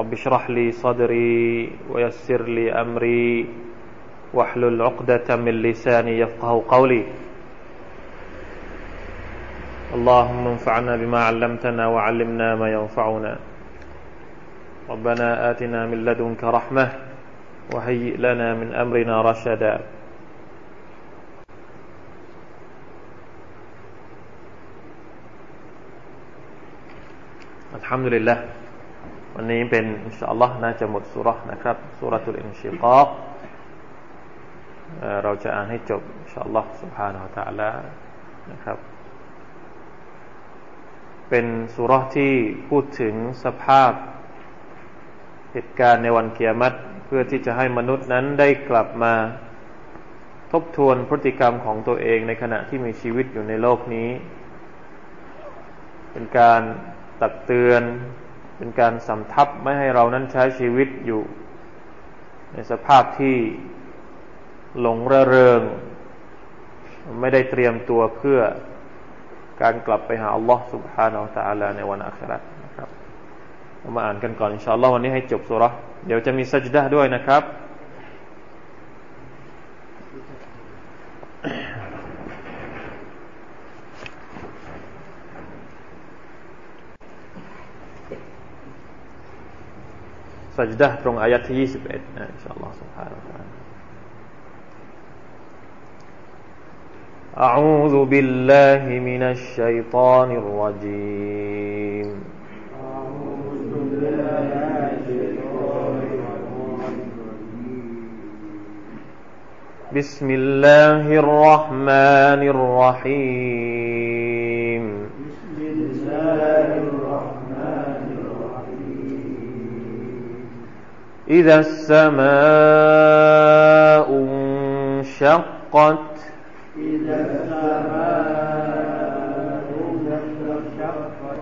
رب اشرح لي صدري ويسر لي أمري واحلل عقدة من لساني يفقه قولي. اللهم انفعنا بما علمتنا وعلمنا ما ينفعنا. ربنا آتنا من لدنك رحمة وهيئ لنا من أمرنا رشدا. الحمد لله. วันนี้เป็นอินชาอัลลอฮ์น่าจะหมดสุรษนะครับสุรทุลอินชิกอกเราจะอ่านให้จบอินชาอัลลอฮ์ سبحانه และ تعالى นะครับ เป็นสุรษที่พูดถึงสภาพ เหตุการณ์ในวันเกียรติเพื่อที่จะให้มนุษย์นั้นได้กลับมา ทบทวนพฤติกรรมของตัวเองในขณะที่มีชีวิตอยู่ในโลกนี้ เป็นการตักเตือน เป็นการสำทับไม่ให้เรานั้นใช้ชีวิตอยู่ ในสภาพที่หลงระเริง ไม่ได้เตรียมตัวเพื่อการกลับไปหาอัลลอฮ์ سبحانه และ تعالى ในวันอัครานะครับเรามาอ่านกันก่อนอินชาอัลลอฮ์วันนี้ให้จบสุรเดี๋ยวจะมีสัจดะด้วยนะครับ สัจดะตรงอายะที่21นะอินชาอัลลอฮ์ سبحانه และ تعالى أعوذ بالله من الشيطان الرجيم بسم الله الرحمن الرحيم إذا السماء انشقت. إذا السماء انشقت.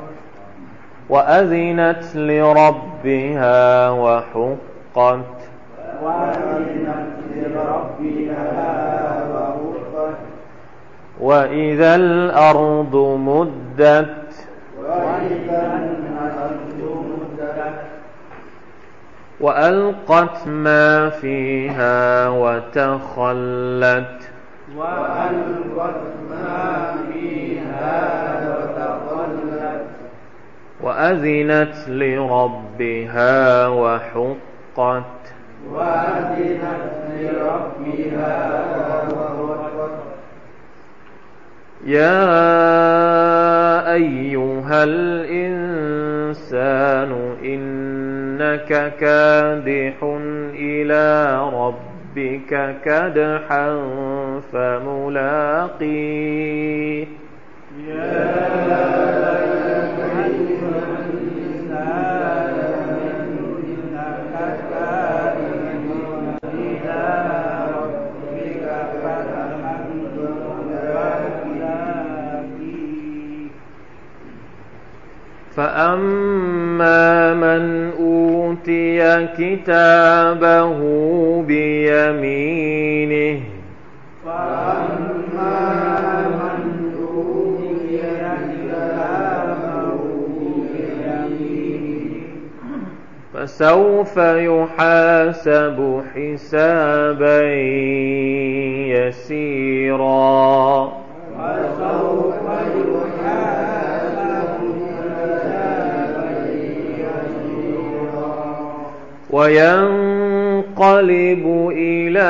وأذنت لربها وحقت. وأذنت لربها وحقت. وإذا الأرض مدت. وإذا الأرض مدت وألقت ما فيها وتخلت. وألقت ما فيها وتخلت وأذنت لربها وحقت وأذنت لربها وحقت. يا أيها الإنسان إنك كادح إلى ربك كدحا فملاقيه. فأما من أوتي كتابه بيمينه فسوف يحاسب حسابا يسيرا وينقلب إلى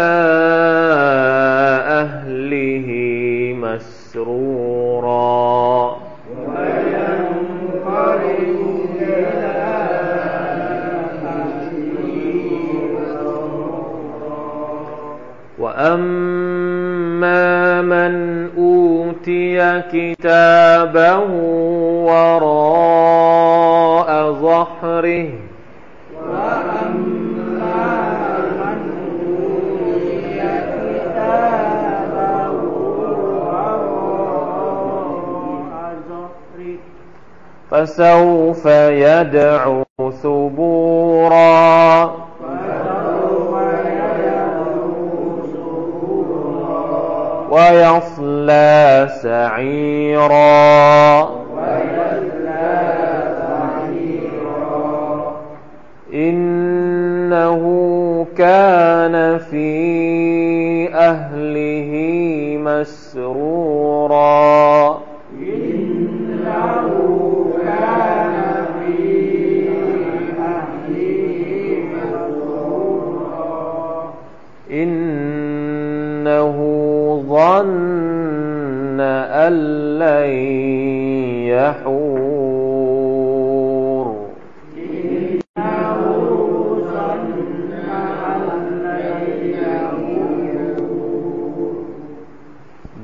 فسوف يدعو.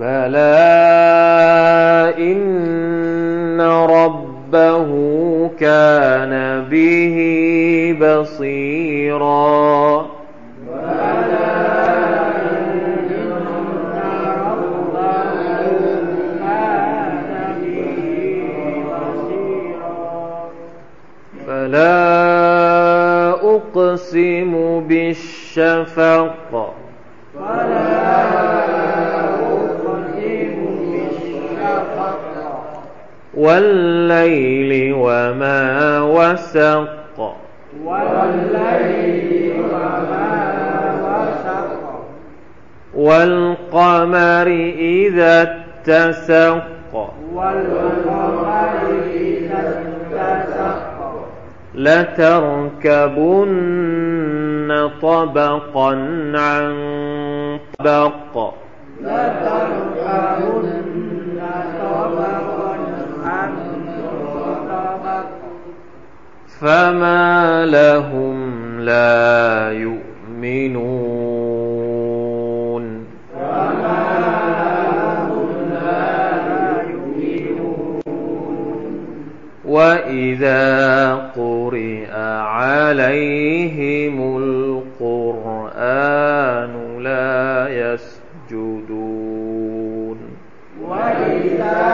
بلى لتركبن طبقا عن طبق. لتركبن طبقا عن طبق فما لهم لا يؤمنون. وإذا قرئ عليهم القرآن لا يسجدون وإذا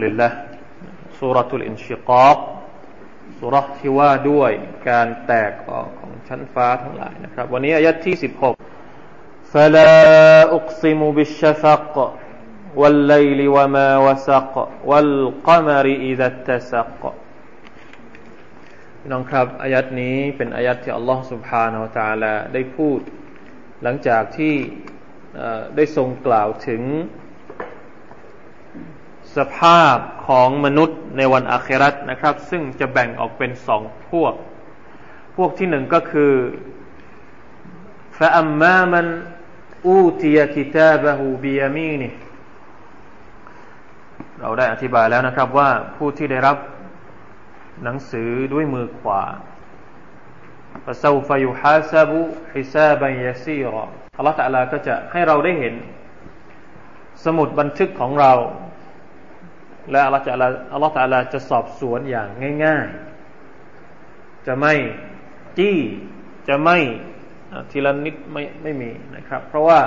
الحمد لله สุรทุลอินชิกอกสุรที่ว่าด้วยการแตกออกของชั้นฟ้าทั้งหลายนะครับ วันนี้อายัดที่ 16 فلا أقسم بالشفق والليل وما وسق والقمر إذا اتسق พี่น้องครับอายัดนี้เป็นอายัดที่อัลลอฮฺ سبحانه และ تعالى ได้พูด หลังจากที่เอ่อได้ทรงกล่าวถึง สภาพของมนุษย์ในวันอาครัตนะครับ ซึ่งจะแบ่งออกเป็นสองพวก พวกที่หนึ่งก็คือ فأمام ันอูติยกิตาบะฮูบียามีนีเราได้อธิบายแล้วนะครับว่าผู้ที่ได้รับหนังสือด้วยมือขวาฟะซาฟยุฮาซาบุฮิซาบันยาซีรอัลลอฮฺตะลาก็จะให้เราได้เห็น สมุดบันทึกของเรา และอัลลอฮฺตะลาอัลลอฮฺตะลาจะสอบสวนอย่างง่าย ๆ จะไม่จี้จะไม่ทีละนิดไม่ไม่มีนะครับ เพราะว่า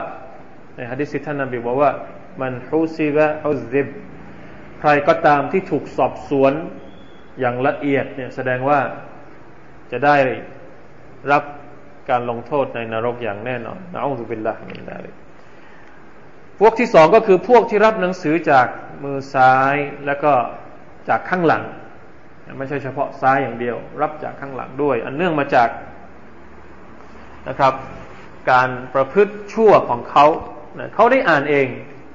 ในฮะดิษท่านนบีบอกว่า มันฮุซิบะฮุซิบใครก็ตามที่ถูกสอบสวนอย่างละเอียดเนี่ยแสดงว่าจะได้รับการลงโทษในนรกอย่างแน่นอนนะอัลลอฮฺบิลลาฮิมินดาลิ พวกที่สองก็คือพวกที่รับหนังสือจากมือซ้ายแล้วก็จากข้างหลัง ไม่ใช่เฉพาะซ้ายอย่างเดียว รับจากข้างหลังด้วย อันเนื่องมาจากนะครับ การประพฤติชั่วของเขาเขาได้อ่านเอง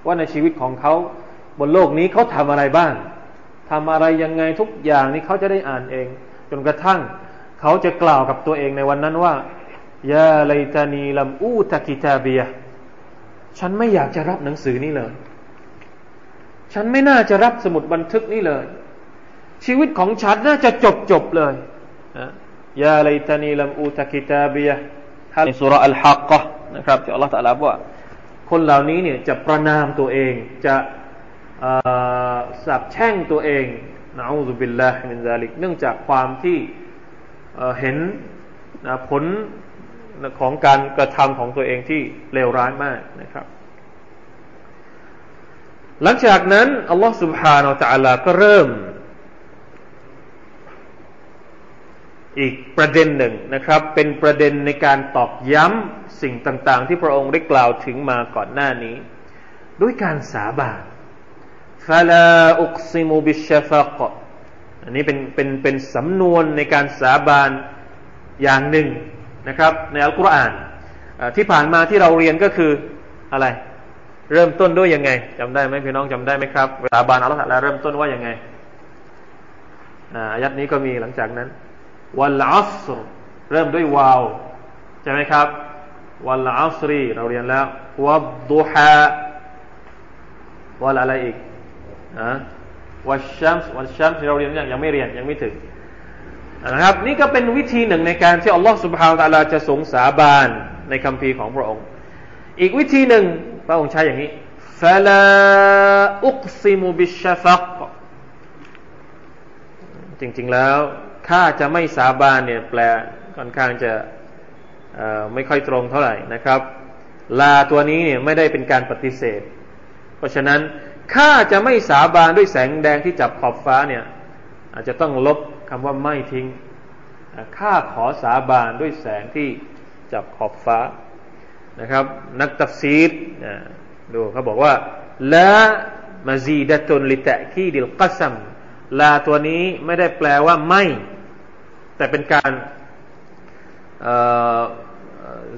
ว่าในชีวิตของเขาบนโลกนี้เขาทำอะไรบ้างทำอะไรยังไงทุกอย่างนี้เขาจะได้อ่านเอง จนกระทั่งเขาจะกล่าวกับตัวเองในวันนั้นว่ายาไลตานีลัมอูตะกิตาเบีย ฉันไม่อยากจะรับหนังสือนี้เลย ฉันไม่น่าจะรับสมุดบันทึกนี้เลย ชีวิตของฉันน่าจะจบจบเลยยาไลตานีลัมอูตะกิตาเบียในสุรอัลฮักกะนะครับที่อัลลอฮฺตรัสว่า คนเหล่านี้เนี่ยจะประนามตัวเองจะสาบแช่งตัวเองنعوذ بالله من ذلك เนื่องจากความที่เห็นผล ของการกระทำของตัวเองที่เลวร้ายมากนะครับ หลังจากนั้นอัลลอฮฺ سبحانه และ تعالى ก็เริ่ม อีกประเด็นหนึ่งนะครับ เป็นประเด็นในการตอกย้ำสิ่งต่าง ๆ ที่พระองค์ได้กล่าวถึงมาก่อนหน้านี้ ด้วยการสาบานฟาลาอุกซิมูบิชฟกอันนี้เป็นเป็นเป็นสำนวนในการสาบานอย่างหนึ่ง นะครับ ในอัลกุรอานที่ผ่านมาที่เราเรียนก็คืออะไร เริ่มต้นด้วยยังไงจำได้ไหมพี่น้องจำได้ไหมครับเวลาบานอัลลอฮฺเริ่มต้นว่ายังไงอายัดนี้ก็มีหลังจากนั้นวัลอัสรเริ่มด้วยวาวใช่ไหมครับวัลอัสรีเราเรียนแล้ววัดดุฮาวันอะไรอีกอะวัชชัมส์วัชชัมส์เราเรียนยังยังไม่เรียนยังไม่ถึง นะครับ นี่ก็เป็นวิธีหนึ่งในการที่อัลลอฮฺสุบฮาวตะลาจะสงสาบานในคำพีของพระองค์ อีกวิธีหนึ่งพระองค์ใช้อย่างนี้ฟลาอุกซิมุบิชฟักจริงๆแล้วข้าจะไม่สาบานเนี่ยแปลค่อนข้างจะไม่ค่อยตรงเท่าไหร่นะครับ ลาตัวนี้เนี่ยไม่ได้เป็นการปฏิเสธ เพราะฉะนั้นข้าจะไม่สาบานด้วยแสงแดงที่จับขอบฟ้าเนี่ยอาจจะต้องลบ คำว่าไม่ทิ้งข้าขอสาบานด้วยแสงที่จับขอบฟ้านะครับ นักตัฟซีดดูเขาบอกว่าละมาซีดะตุนลิตะคีดิลกัซัมลาตัวนี้ไม่ได้แปลว่าไม่ แต่เป็นการ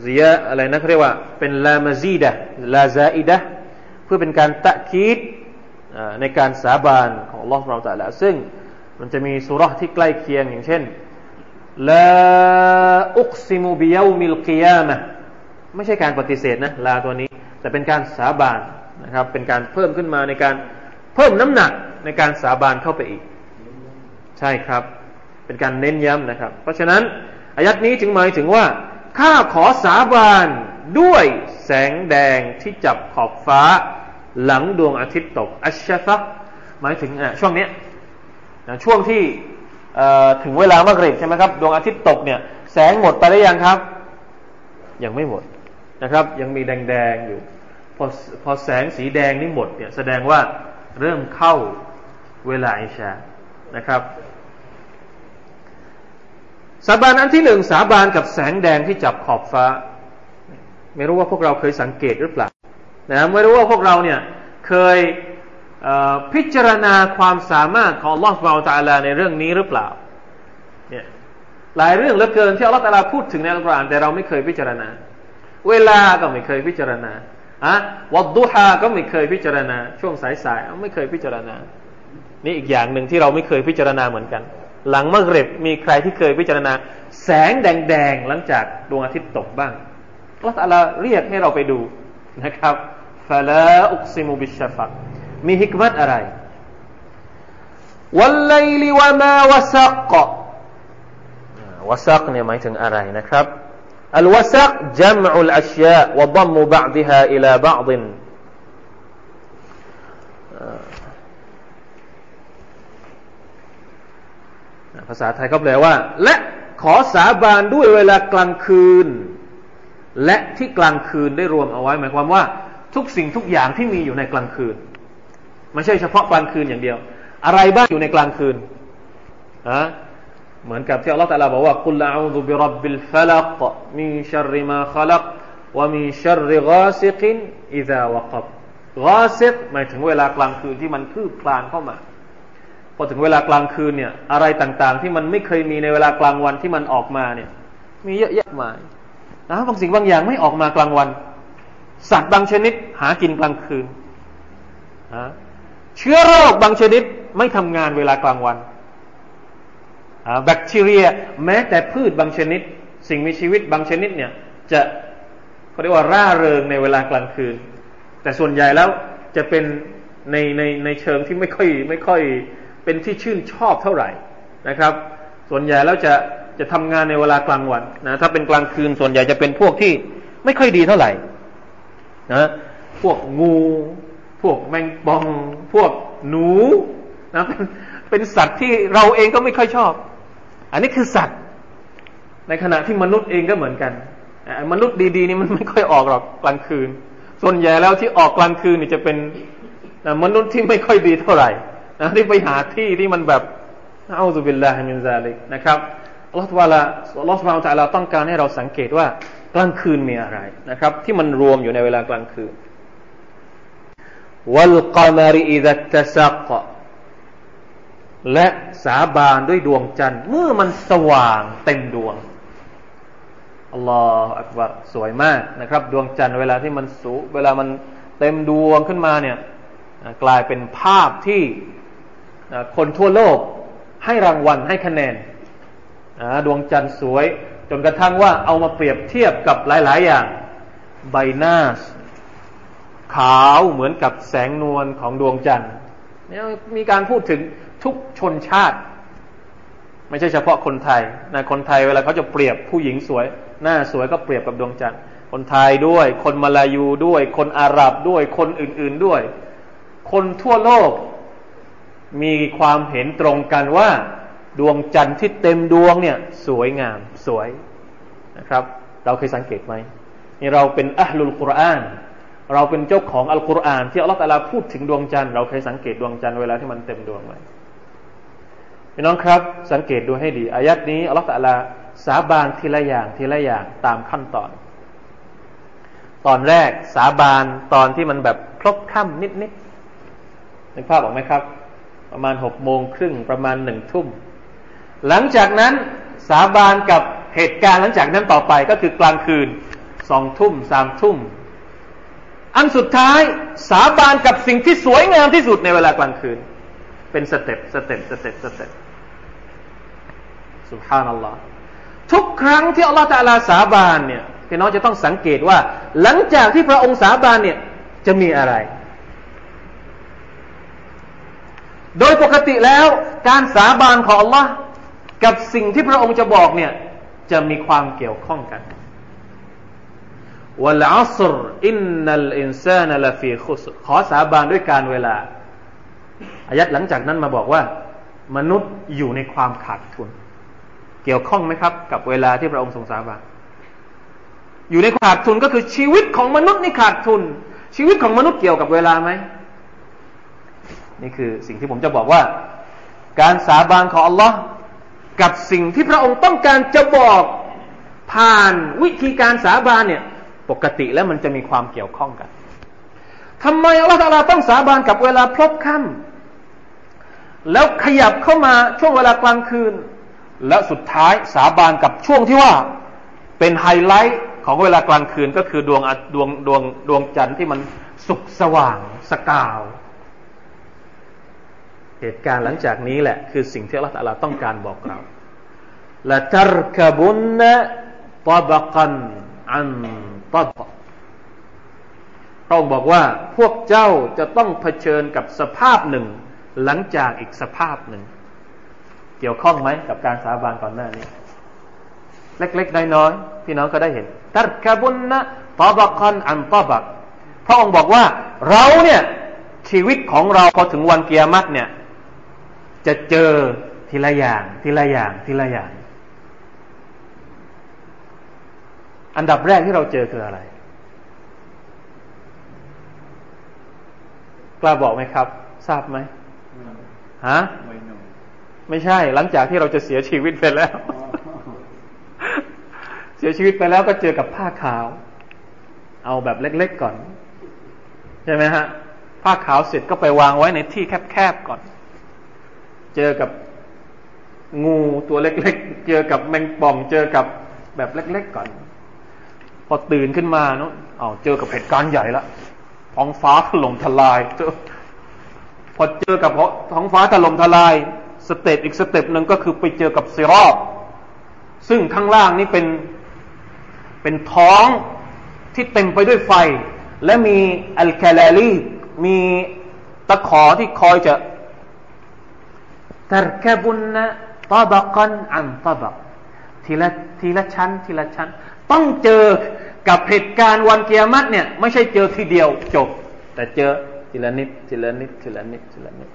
เสียอะไรนะเขาเรียกว่าเป็น لا مزيدة لا زائدة เพื่อเป็นการ تأكيد ในการสาบานของอัลลอฮฺตะอาลาซึ่ง มันจะมีซูเราะฮฺที่ใกล้เคียงอย่างเช่นลาอุกซิมูบิยามิลกิยามะไม่ใช่การปฏิเสธนะลาตัวนี้ แต่เป็นการสาบานนะครับ เป็นการเพิ่มขึ้นมาในการเพิ่มน้ำหนักในการสาบานเข้าไปอีก ใช่ครับ เป็นการเน้นย้ำนะครับ เพราะฉะนั้นอายัดนี้จึงหมายถึงว่าข้าขอสาบานด้วยแสงแดงที่จับขอบฟ้า หลังดวงอาทิตย์ตก อัชชะฟักหมายถึงช่วงนี้ ช่วงที่ถึงเวลามะกริบใช่ไหมครับดวงอาทิตย์ตกเนี่ยแสงหมดไปได้ยังครับ ยังไม่หมดนะครับ ยังมีแดงๆอยู่พอพอแสงสีแดงนี้หมดเนี่ยแสดงว่าเริ่มเข้าเวลาอิชานะครับสาบานอันที่หนึ่งสาบานกับแสงแดงที่จับขอบฟ้า ไม่รู้ว่าพวกเราเคยสังเกตหรือเปล่านะไม่รู้ว่าพวกเราเนี่ยเคย พิจารณาความสามารถของลอสบาลตาลาในเรื่องนี้หรือเปล่าเนี่ยหลายเรื่องเหลือเกินที่อัลลอฮฺตาลาพูดถึงในอัลกุรอานแต่เราไม่เคยพิจารณา เวลาก็ไม่เคยพิจารณาอะวัดดุฮาก็ไม่เคยพิจารณา ช่วงสายๆไม่เคยพิจารณา นี่อีกอย่างหนึ่งที่เราไม่เคยพิจารณาเหมือนกัน หลังมะเร็บมีใครที่เคยพิจารณา แสงแดงๆหลังจากดวงอาทิตย์ตกบ้างอัลลอฮฺตาลาเรียกให้เราไปดูนะครับฟาลาอุกซิมุบิชฟัก มีฮิกมัตอะไรวันไลลิวามาวสักกวสักเนี่ยหมายถึงอะไรนะครับอัลวสักจำอุลอัชยาวัดัมมุบะดิฮาอิลาบะดินภาษาไทยก็แปลว่า และขอสาบานด้วยเวลากลางคืน และที่กลางคืนได้รวมเอาไว้ หมายความว่า ทุกสิ่งทุกอย่างที่มีอยู่ในกลางคืน ไม่ใช่เฉพาะกลางคืนอย่างเดียว อะไรบ้างอยู่ในกลางคืนอะเหมือนกับที่อัลลอฮฺตะลาบอกว่าقل أعوذ برب الفلق من شر ما خلق ومن شر غاسق إذا وقب غاسق หมายถึงเวลากลางคืนที่มันคืบคลานเข้ามาพอถึงเวลากลางคืนเนี่ย อะไรต่างๆ ที่มันไม่เคยมีในเวลากลางวันที่มันออกมาเนี่ย มีเยอะแยะมากนะบางสิ่งบางอย่างไม่ออกมากลางวัน สัตว์บางชนิดหากินกลางคืนนะ เชื้อโรคบางชนิดไม่ทำงานเวลากลางวันแบคทีเรีย แม้แต่พืชบางชนิด สิ่งมีชีวิตบางชนิดเนี่ย จะเขาเรียกว่าร่าเริงในเวลากลางคืน แต่ส่วนใหญ่แล้วจะเป็นในในในเชิงที่ไม่ค่อยไม่ค่อยเป็นที่ชื่นชอบเท่าไหร่นะครับ ส่วนใหญ่แล้วจะจะทำงานในเวลากลางวันนะถ้าเป็นกลางคืนส่วนใหญ่จะเป็นพวกที่ไม่ค่อยดีเท่าไหร่นะพวกงู พวกแมงปองพวกหนูนะเป็นสัตว์ที่เราเองก็ไม่ค่อยชอบ อันนี้คือสัตว์ ในขณะที่มนุษย์เองก็เหมือนกันมนุษย์ดีๆนี่มันไม่ค่อยออกหรอกกลางคืน ส่วนใหญ่แล้วที่ออกกลางคืนนี่จะเป็นมนุษย์ที่ไม่ค่อยดีเท่าไหร่นะที่ไปหาที่ที่มันแบบเอาซุบิลลาฮิมินซาลิกนะครับอัลลอฮฺวาลาอัลลอฮฺสุบานตะลาต้องการให้เราสังเกตว่ากลางคืนมีอะไรนะครับ ที่มันรวมอยู่ในเวลากลางคืน วัลกามริอิดัตตะซักและสาบานด้วยดวงจันทร์เมื่อมันสว่างเต็มดวงอัลลอฮฺอักบารสวยมากนะครับ ดวงจันทร์เวลาที่มันสูเวลามันเต็มดวงขึ้นมาเนี่ยกลายเป็นภาพที่คนทั่วโลกให้รางวัลให้คะแนนดวงจันทร์สวย จนกระทั่งว่าเอามาเปรียบเทียบกับหลาย ๆ อย่าง ใบหน้า ขาวเหมือนกับแสงนวลของดวงจันทร์เนี่ยมีการพูดถึงทุกชนชาติ ไม่ใช่เฉพาะคนไทยนะคนไทยเวลาเขาจะเปรียบผู้หญิงสวย หน้าสวยก็เปรียบกับดวงจันทร์คนไทยด้วย คนมาลายูด้วย คนอาหรับด้วย คนอื่น ๆด้วย คนทั่วโลกมีความเห็นตรงกันว่า ดวงจันทร์ที่เต็มดวงเนี่ย สวยงามสวยนะครับ เราเคยสังเกตไหมนี่เราเป็นอัลลุลกุรอาน เราเป็นเจ้าของอัลกุรอานที่อัลลอฮฺตาลาพูดถึงดวงจันทร์เราเคยสังเกตดวงจันทร์เวลาที่มันเต็มดวงไหมพี่น้องครับ สังเกตดูให้ดีอายัดนี้อัลลอฮฺตาลาสาบานทีละอย่างทีละอย่างตามขั้นตอน ตอนแรกสาบานตอนที่มันแบบครบค่ำนิดนิดนึกภาพออกไหมครับ ประมาณหกโมงครึ่งประมาณหนึ่งทุ่ม หลังจากนั้นสาบานกับเหตุการณ์หลังจากนั้นต่อไปก็คือกลางคืนสองทุ่มสามทุ่ม อันสุดท้ายสาบานกับสิ่งที่สวยงามที่สุดในเวลากลางคืน เป็นสเต็ปสเต็ปสเต็ปสเต็ปسبحان الله ทุกครั้งที่อัลลอฮฺตาลาสาบานเนี่ยพี่น้องจะต้องสังเกตว่า หลังจากที่พระองค์สาบานเนี่ยจะมีอะไร โดยปกติแล้วการสาบานของอัลลอฮ์กับสิ่งที่พระองค์จะบอกเนี่ยจะมีความเกี่ยวข้องกัน والعصر إن الإنسان لفي خسر ขอสาบานด้วยการเวลาอายัดหลังจากนั้นมาบอกว่า มนุษย์อยู่ในความขาดทุน เกี่ยวข้องไหมครับ กับเวลาที่พระองค์ทรงสาบานอยู่ในขาดทุนก็คือชีวิตของมนุษย์นี่ขาดทุน ชีวิตของมนุษย์เกี่ยวกับเวลาไหมนี่คือสิ่งที่ผมจะบอกว่า การสาบานของอัลลอฮ์กับสิ่งที่พระองค์ต้องการจะบอกผ่านวิธีการสาบานเนี่ย ปกติแล้วมันจะมีความเกี่ยวข้องกันทำไมอัลลอฮฺต้องสาบานกับเวลาพลบค่ำแล้วขยับเข้ามาช่วงเวลากลางคืน แล้วสุดท้ายสาบานกับช่วงที่ว่าเป็นไฮไลท์ของเวลากลางคืนก็คือดวงดวงดวงดวงจันทร์ที่มันสุกสว่างสกาว เหตุการณ์หลังจากนี้แหละ คือสิ่งที่อัลลอฮฺต้องการบอกเราละตรกบุนนะตบกันอัน ตัดพระองค์บอกว่าพวกเจ้าจะต้องเผชิญกับสภาพหนึ่ง หลังจากอีกสภาพหนึ่ง เกี่ยวข้องไหมกับการสาบานก่อนหน้านี้ เล็กๆน้อยๆพี่น้องก็ได้เห็นตัรกบุนนะตาบักันอันตาบักพระองค์บอกว่าเราเนี่ยชีวิตของเราพอถึงวันเกียรติเนี่ย จะเจอทีละอย่าง ทีละอย่าง ทีละอย่าง อันดับแรกที่เราเจอคืออะไร กล้าบอกไหมครับ ทราบไหมฮะไม่ใช่ หลังจากที่เราจะเสียชีวิตไปแล้ว เสียชีวิตไปแล้วก็เจอกับผ้าขาว เอาแบบเล็กๆก่อน ใช่ไหมฮะ ผ้าขาวเสร็จก็ไปวางไว้ในที่แคบๆก่อน เจอกับงูตัวเล็ก ๆ เจอกับแมงป่อง เจอกับแบบเล็ก ๆ ก่อน พอตื่นขึ้นมาเนาะเอาเจอกับเหตุการณ์ใหญ่ละท้องฟ้าถล่มทลายพอเจอกับท้องฟ้าถล่มทลาย สเต็ปอีกสเต็ปหนึ่งก็คือไปเจอกับصراط ซึ่งข้างล่างนี่เป็นเป็นท้องที่เต็มไปด้วยไฟ และมีالكلاليب มีตะขอที่คอยจะตรกบุนนะตบกันอันตบกทีละทีละชั้น ทีละชั้น ต้องเจอกับเหตุการณ์วันเกียรติเนี่ย ไม่ใช่เจอทีเดียวจบ แต่เจอทีละนิดทีละนิดทีละนิดทีละนิด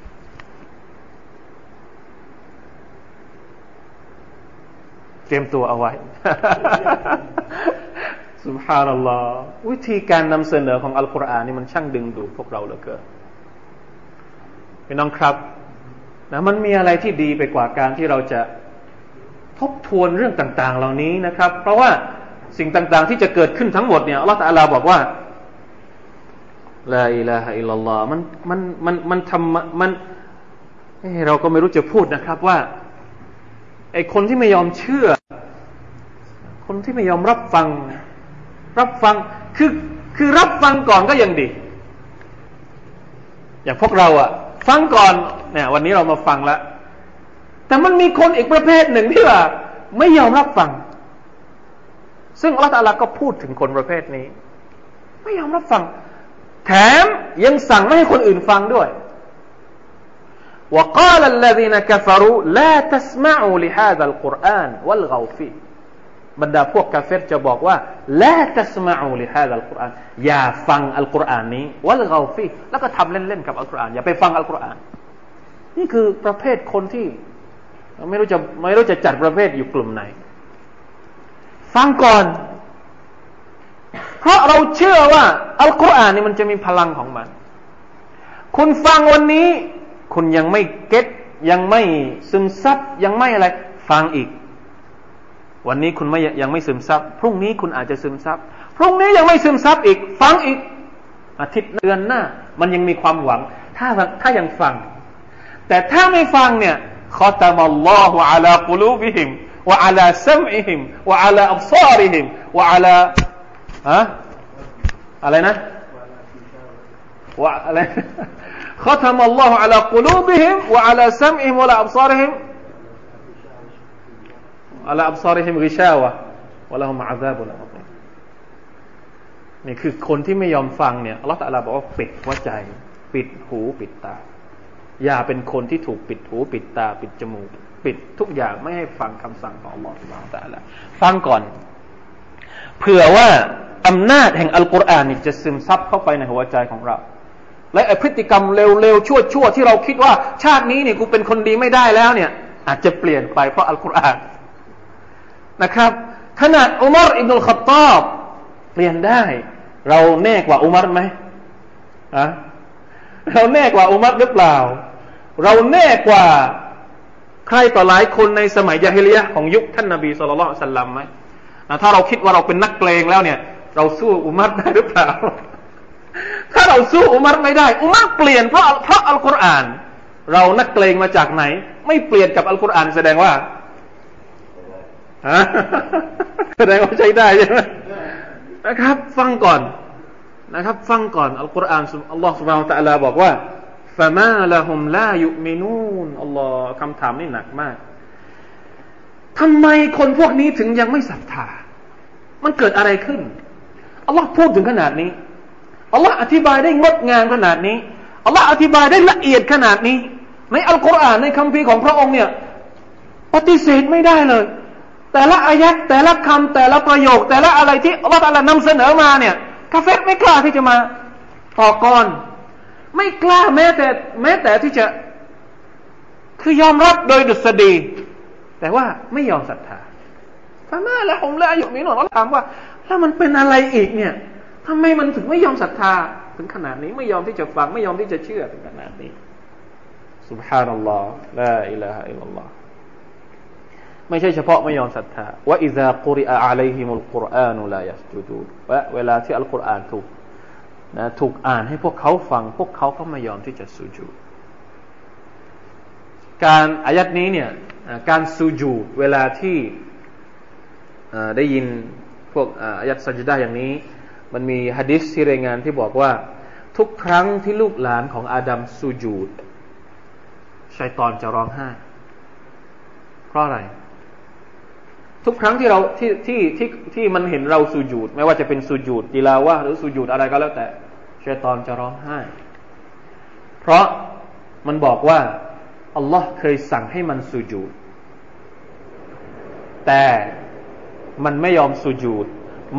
เตรียมตัวเอาไว้สุบฮานัลลอฮ์วิธีการนำเสนอของอัลกุรอานนี่มันช่างดึงดูดพวกเราเหลือเกินพี่น้องครับนะมันมีอะไรที่ดีไปกว่าการที่เราจะทบทวนเรื่องต่าง ๆ เหล่านี้นะครับ เพราะว่า สิ่งต่างๆ ที่จะเกิดขึ้นทั้งหมดเนี่ยอัลลอฮฺตะลาบอกว่าลาอิลาฮะอิลลัลลอฮ์มันมันมันมันทำมันเราก็ไม่รู้จะพูดนะครับว่าไอคนที่ไม่ยอมเชื่อ คนที่ไม่ยอมรับฟัง รับฟังคือคือรับฟังก่อนก็ยังดี อย่างพวกเราอะฟังก่อนเนี่ยวันนี้เรามาฟังแล้วแต่มันมีคนอีกประเภทหนึ่งที่ว่า ไม่ยอมรับฟัง ซึ่งอัลลอฮฺก็พูดถึงคนประเภทนี้ ไม่ยอมรับฟัง แถมยังสั่งไม่ให้คนอื่นฟังด้วย وقال الذين كفروا لا تسمعوا لهذا القرآن والغوا فيه บรรดาพวกกาเฟรจะบอกว่าละตัสมาอูลิฮาดัลกุรอานอย่าฟังอัลกุรอานนี้วัลกาฟีแล้วก็ทำเล่นๆกับอัลกุรอานอย่าไปฟังอัลกุรอานนี่คือประเภทคนที่ไม่รู้จะไม่รู้จะจัดประเภทอยู่กลุ่มไหน ฟังก่อน เพราะเราเชื่อว่า อัลกุรอานนี่มันจะมีพลังของมัน คุณฟังวันนี้ คุณยังไม่เก็ตยังไม่ซึมซับยังไม่อะไร ฟังอีก วันนี้คุณไม่ยังไม่ซึมซับพรุ่งนี้คุณอาจจะซึมซับพรุ่งนี้ยังไม่ซึมซับอีก ฟังอีก อาทิตย์เดือนหน้า มันยังมีความหวัง ถ้าถ้ายังฟัง แต่ถ้าไม่ฟังเนี่ยขอตามัลลอฮฺอัลากุลูบิฮิม วะอัลาซัมอิฮิมวะอัลาอับซาริฮิมวะอัลาอะอะไรนะวะอะไร ختم الله على قلوبهم وعلى سمعهم وعلى أبصارهم على أبصارهم غشاوة ولهم عذاب عظيم นี่คือคนที่ไม่ยอมฟังเนี่ยอัลลอฮฺตะลาบอกว่าปิดหัวใจ ปิดหูปิดตา อย่าเป็นคนที่ถูกปิดหู ปิดตา ปิดจมูก ปิดทุกอย่างไม่ให้ฟังคำสั่งของอัลลอฮฺสุบานตะลาฟังก่อน เผื่อว่าอำนาจแห่งอัลกุรอานนี่จะซึมซับเข้าไปในหัวใจของเรา และไอพฤติกรรมเร็วๆชั่วๆที่เราคิดว่า ชาตินี้เนี่ยกูเป็นคนดีไม่ได้แล้วเนี่ย อาจจะเปลี่ยนไปเพราะอัลกุรอานนะครับ ขนาดอุมารอิบนุลขัตตอบเปลี่ยนได้ เราแน่กว่าอุมารไหมอะเราแน่กว่าอุมารหรือเปล่า เราแน่กว่า ใครต่อหลายคนในสมัยยาฮิลียะของยุคท่านนบีสุลต่านสัลลัมไหมถ้าเราคิดว่าเราเป็นนักเกรงแล้วเนี่ย เราสู้อุมัรได้หรือเปล่า ถ้าเราสู้อุมัรไม่ได้ อุมัรเปลี่ยนเพราะเพราะอัลกุรอาน เรานักเกรงมาจากไหน ไม่เปลี่ยนกับอัลกุรอานแสดงว่าแสดงว่าใช้ได้ใช่ไหมนะครับ ฟังก่อนนะครับ ฟังก่อนอัลกุรอานอัลลอฮฺสุบฮานตะลาบอกว่า ฟะมาละฮุมลายุมินูนอัลลอฮ์คำถามนี่หนักมากทำไมคนพวกนี้ถึงยังไม่ศรัทธา มันเกิดอะไรขึ้นอัลลอฮ์พูดถึงขนาดนี้อัลลอฮ์อธิบายได้งดงามขนาดนี้อัลลอฮ์อธิบายได้ละเอียดขนาดนี้ ในอัลกุรอานในคัมภีร์ของพระองค์เนี่ยปฏิเสธไม่ได้เลย แต่ละอายัดแต่ละคำแต่ละประโยค แต่ละอะไรที่อัลลอฮฺนำเสนอมาเนี่ย กาเฟตไม่กล้าที่จะมาต่อกร ไม่กล้าแม้แต่แม้แต่ที่จะ คือยอมรับโดยดุษฎีแต่ว่าไม่ยอมศรัทธาฟามาแล้วผมเลยอายุมีหนอนถามว่าแล้วมันเป็นอะไรอีกเนี่ยทำไมมันถึงไม่ยอมศรัทธาถึงขนาดนี้ ไม่ยอมที่จะฟัง ไม่ยอมที่จะเชื่อถึงขนาดนี้ سبحان الله لا إله إلا الله ไม่ใช่เฉพาะไม่ยอมศรัทธาว่าอิซากุริอาอะลัยฮิมุลกุรอานุลายัสจูดูว่าเวลาที่อัลกุรอานถูก นะถูกอ่านให้พวกเขาฟัง พวกเขาก็ไม่ยอมที่จะสุญูดการอายัดนี้เนี่ยการสุญูดเวลาที่ได้ยินพวกอายัดสัจดาอย่างนี้ มันมีฮะดิษที่รายงานที่บอกว่า ทุกครั้งที่ลูกหลานของอาดัมสุญูดชัยตอนจะร้องไห้ เพราะอะไร ทุกครั้งที่เราที่ที่ที่ที่มันเห็นเราสุญูดไม่ว่าจะเป็นสุญูดกีฬาวะหรือสุญูดอะไรก็แล้วแต่ ชัยตอนจะร้องไห้ เพราะมันบอกว่า อัลลอฮ์เคยสั่งให้มันสุญูด แต่มันไม่ยอมสุญูด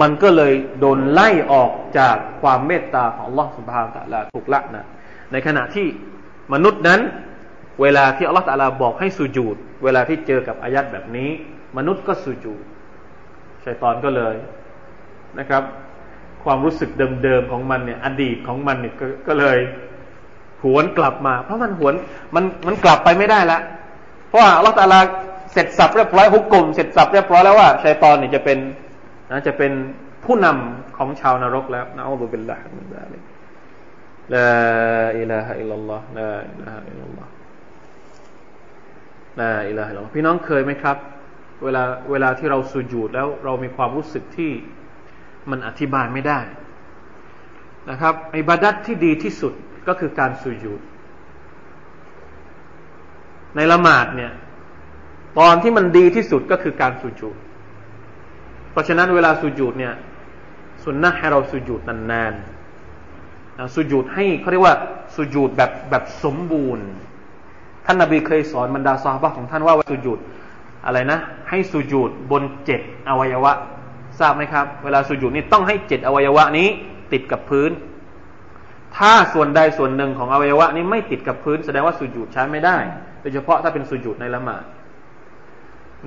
มันก็เลยโดนไล่ออกจากความเมตตาของอัลลอฮ์สุบฮานตะลาถูกละนะ ในขณะที่มนุษย์นั้น เวลาที่อัลลอฮฺตะลาบอกให้สุญูด เวลาที่เจอกับอายัดแบบนี้ มนุษย์ก็สุญูดชัยตอนก็เลยนะครับ ความรู้สึกเดิมๆของมันเนี่ยอดีตของมันเนี่ยก็เลยหวนกลับมา เพราะมันหวนมันมันกลับไปไม่ได้ละเพราะว่าอัลลอฮฺตะลาเสร็จสับเรียบร้อยحكم เสร็จสับเรียบร้อยแล้วว่าชัยตอนเนี่ยจะเป็นนะจะเป็นผู้นำของชาวนรกแล้วนะالعياذ بالله من ذلك لا إله إلا الله لا إله إلا الله لا إله إلا الله พี่น้องเคยไหมครับ เวลาเวลาที่เราสุญูดแล้วเรามีความรู้สึกที่ มันอธิบายไม่ได้นะครับไอบาดัตที่ดีที่สุดก็คือการสุญูดในละหมาดเนี่ยตอนที่มันดีที่สุดก็คือการสุญูดเพราะฉะนั้นเวลาสุญูดเนี่ยสุนนะให้เราสุญูดนานๆสุญูดให้เขาเรียกว่าสุญูดแบบแบบสมบูรณ์ ท่านนาบีเคยสอนบรรดาซอฮาบะของท่านว่าสุญูดอะไรนะ ให้สุญูดบนเจ็ดอวัยวะ ทราบไหมครับ เวลาสุญูดนี่ต้องให้เจ็ดอวัยวะนี้ติดกับพื้น ถ้าส่วนใดส่วนหนึ่งของอวัยวะนี้ไม่ติดกับพื้น แสดงว่าสุญูดใช้ไม่ได้ โดยเฉพาะถ้าเป็นสุญูดในละหมาด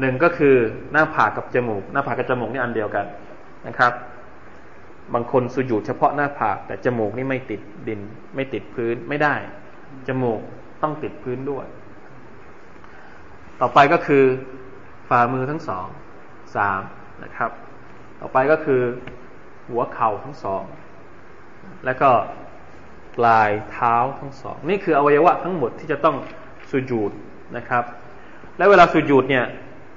หนึ่งก็คือหน้าผากกับจมูก หน้าผากกับจมูกนี่อันเดียวกันนะครับ บางคนสุญูดเฉพาะหน้าผาก แต่จมูกนี่ไม่ติดดิน ไม่ติดพื้นไม่ได้ จมูกต้องติดพื้นด้วย ต่อไปก็คือฝ่ามือทั้งสองสามนะครับ ต่อไปก็คือหัวเข่าทั้งสอง แล้วก็ปลายเท้าทั้งสอง นี่คืออวัยวะทั้งหมดที่จะต้องสุญูดนะครับ และเวลาสุญูดเนี่ย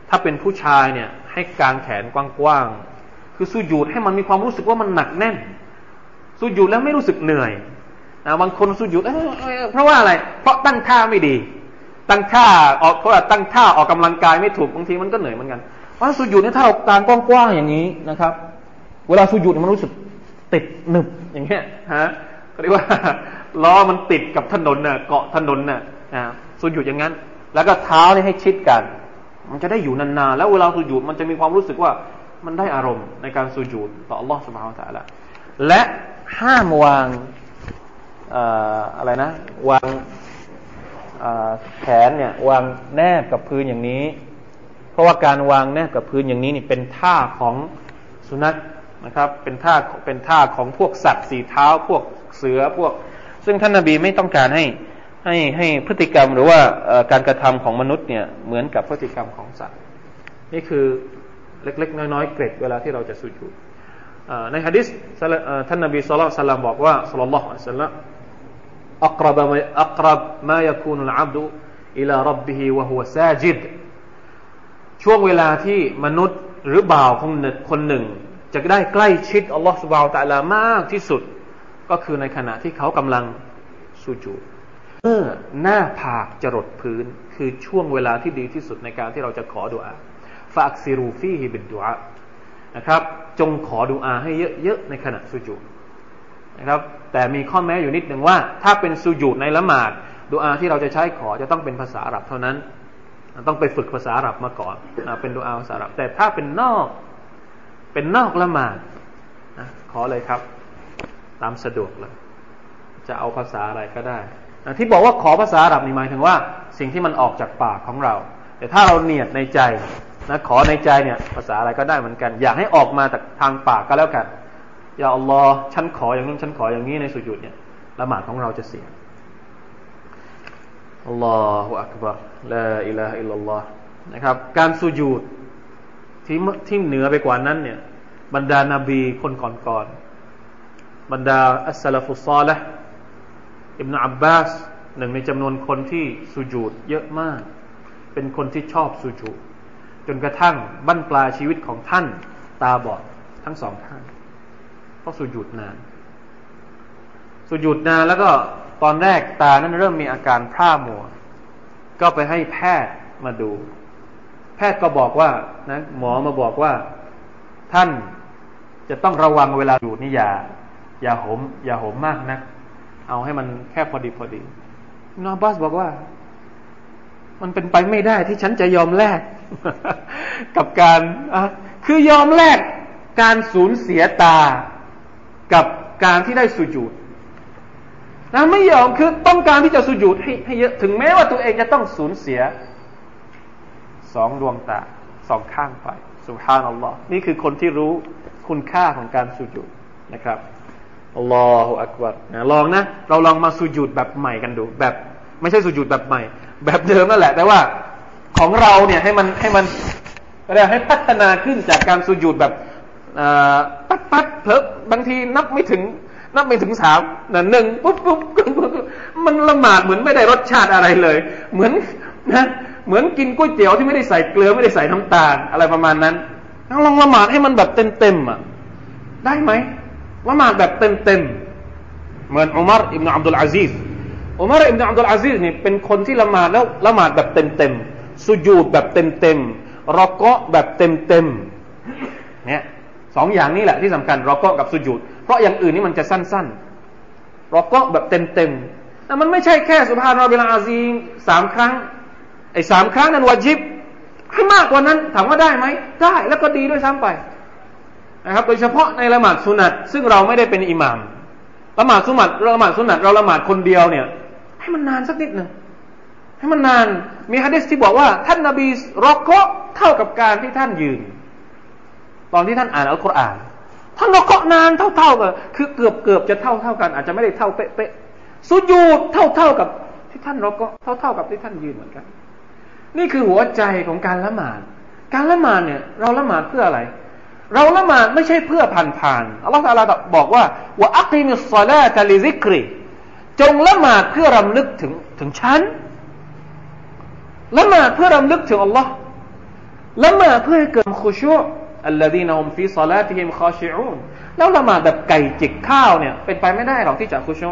ถ้าเป็นผู้ชายเนี่ยให้กางแขนกว้างๆ คือสุญูดให้มันมีความรู้สึกว่ามันหนักแน่น สุญูดแล้วไม่รู้สึกเหนื่อยนะบางคนสุญูดเพราะว่าอะไร เพราะตั้งท่าไม่ดี ตั้งท่าออกเพราะตั้งท่าออกกำลังกายไม่ถูกบางทีมันก็เหนื่อยเหมือนกัน ว่าสุญูดเนี่ยถ้าเรากางกว้างๆอย่างนี้นะครับ เวลาสุญูดมันรู้สึกติดหนึบอย่างเงี้ยฮะก็เรียกว่าล้อมันติดกับถนนเน่ะเกาะถนนเน่ะสุญูดอย่างนั้น แล้วก็เท้าเนี่ยให้ชิดกัน มันจะได้อยู่นานๆแล้วเวลาสุญูดมันจะมีความรู้สึกว่ามันได้อารมณ์ในการสุญูดต่ออัลลอฮฺสุบฮานตะลและห้ามวางอะไรนะ วางแขนเนี่ยวางแนบกับพื้นอย่างนี้ เพราะว่าการวางแนบกับพื้นอย่างนี้นี่เป็นท่าของสุนัขนะครับ เป็นท่าเป็นท่าของพวกสัตว์สีเท้า พวกเสือพวก ซึ่งท่านนาบีไม่ต้องการให้ให้ให้พฤติกรรมหรือว่าการกระทำของมนุษย์เนี่ยเหมือนกับพฤติกรรมของสัตว์ นี่คือเล็กๆ น้อยๆเกร็ดเวลาที่เราจะสุญูดในฮะดิษท่านนบีสุลต่านบอกว่าสุลลัลลอฮุอะลัยฮิสซาลลัม أقرب ما أقرب ما يكون العبد إلى ربه وهو ساجد ช่วงเวลาที่มนุษย์หรือบ่าวคนหนึ่งคนหนึ่ง จะได้ใกล้ชิดอัลลอฮฺสุบาวตะลามากที่สุด ก็คือในขณะที่เขากำลังสุจูเมื่อหน้าผากจรดพื้น คือช่วงเวลาที่ดีที่สุดในการที่เราจะขอดุอาฟาอักซิรูฟีฮิบิดดุอานะครับ จงขอดุอาให้เยอะๆในขณะสุจูนะครับ แต่มีข้อแม้อยู่นิดหนึ่งว่า ถ้าเป็นสุญูดในละหมาดดูอาที่เราจะใช้ขอจะต้องเป็นภาษาอาหรับเท่านั้น ต้องไปฝึกภาษาอาหรับมาก่อนเป็นดูอาภาษาอาหรับ แต่ถ้าเป็นนอก เป็นนอกละหมาดขอเลยครับ ตามสะดวกเลย จะเอาภาษาอะไรก็ได้ที่บอกว่าขอภาษาอาหรับนี่หมายถึงว่า สิ่งที่มันออกจากปากของเรา แต่ถ้าเราเนียดในใจนะขอในใจเนี่ย ภาษาอะไรก็ได้เหมือนกัน อยากให้ออกมาจากทางปากก็แล้วกันอย่าอัลลอฮ์ฉันขออย่างนู้นฉันขออย่างนี้ในสุญูดเนี่ยละหมาดของเราจะเสียอัลลอฮฺอักบาร ลาอิลาฮอิลลัลลอฮ์นะครับ การสุญูดที่ที่เหนือไปกว่านั้นเนี่ย บรรดานาบีคนก่อนๆบรรดาอัสซาลฟุซาละอิบนาอับบาสหนึ่งในจำนวนคนที่สุญูดเยอะมาก เป็นคนที่ชอบสุญูดจนกระทั่งบั้นปลายชีวิตของท่านตาบอดทั้งสองท่านเพราะสุญูดนาน สุญูดนานแล้วก็ตอนแรกตานั้นเริ่มมีอาการพร่ามัว ก็ไปให้แพทย์มาดู แพทย์ก็บอกว่านะหมอมาบอกว่า ท่านจะต้องระวังเวลาอยู่นี่อย่าอย่าหมอย่าหมมากนะเอาให้มันแค่พอดีพอดีนอบัสบอกว่า มันเป็นไปไม่ได้ที่ฉันจะยอมแลกกับการคือยอมแลกการสูญเสียตา กับการที่ได้สุญูด นะไม่ยอมคือต้องการที่จะสุญูดให้ให้เยอะถึงแม้ว่าตัวเองจะต้องสูญเสียสองดวงตาสองข้างไปสุภานัลลอฮ์นี่คือคนที่รู้คุณค่าของการสุญูดนะครับอัลลอฮฺอักบัรนะลองนะ เราลองมาสุญูดแบบใหม่กันดู แบบไม่ใช่สุญูดแบบใหม่ แบบเดิมนั่นแหละ แต่ว่าของเราเนี่ยให้มันให้มันเรียกให้พัฒนาขึ้นจากการสุญูดแบบปัดปัดเพลบางทีนับไม่ถึง นับไม่ถึงสามนะหนึ่งปุ๊บปุ๊บมันละหมาดเหมือนไม่ได้รสชาติอะไรเลย เหมือนนะเหมือนกินก๋วยเตี๋ยวที่ไม่ได้ใส่เกลือไม่ได้ใส่น้ำตาลอะไรประมาณนั้นลองละหมาดให้มันแบบเต็มเต็มอะได้ไหมละหมาดแบบเต็มเต็มเหมือนอุมารอิบนาอับดุลอาซีซอุมารอิบนาอับดุลอาซีซนี่เป็นคนที่ละหมาดแล้วละหมาดแบบเต็มเต็มสุญูดแบบเต็มเต็มรอกกาะแบบเต็มเต็มเนี่ย สองอย่างนี้แหละที่สำคัญรอกเกาะกับสุญูดเพราะอย่างอื่นนี่มันจะสั้นๆรอกะแบบเต็มเต็มแต่มันไม่ใช่แค่สุภาพรอบิลอาซีสามครั้งไอ้สามครั้งนั้นวาจิบให้มากกว่านั้นถามว่าได้ไหมได้แล้วก็ดีด้วยซ้ำไปนะครับโดยเฉพาะในละหมาดสุนัตซึ่งเราไม่ได้เป็นอิหมามละหมาดสุนัตละหมาดสุนัตเราละหมาดคนเดียวเนี่ย ให้มันนานสักนิดหนึ่งให้มันนานมีฮะดิษที่บอกว่า ท่านนบีรุกัวะก็เท่ากับการที่ท่านยืน ตอนที่ท่านอ่านอัลกุรอานท่านรุกัวะก็นานเท่าๆกันคือเกือบเกือบจะเท่าเท่ากัน อาจจะไม่ได้เท่าเป๊ะๆสุญูดเท่าเท่ากับที่ท่านรุกัวะก็เท่าเท่ากับที่ท่านยืนเหมือนกัน นี่คือหัวใจของการละหมาด การละหมาดเนี่ย เราละหมาดเพื่ออะไร เราละหมาดไม่ใช่เพื่อผ่านๆอัลลอฮฺตาลาบอกว่าوأقم الصلاة لذكريจงละหมาดเพื่อรำลึกถึงถึงฉันละหมาดเพื่อรำลึกถึงอัลลอฮ์ละหมาดเพื่อให้เกิดขุชู อัลลดีนฮุมฟีซาลาติฮิมคอชิอูนแล้วละหมาดแบบไก่จิกข้าวเนี่ยเป็นไปไม่ได้หรอกที่จะขุชู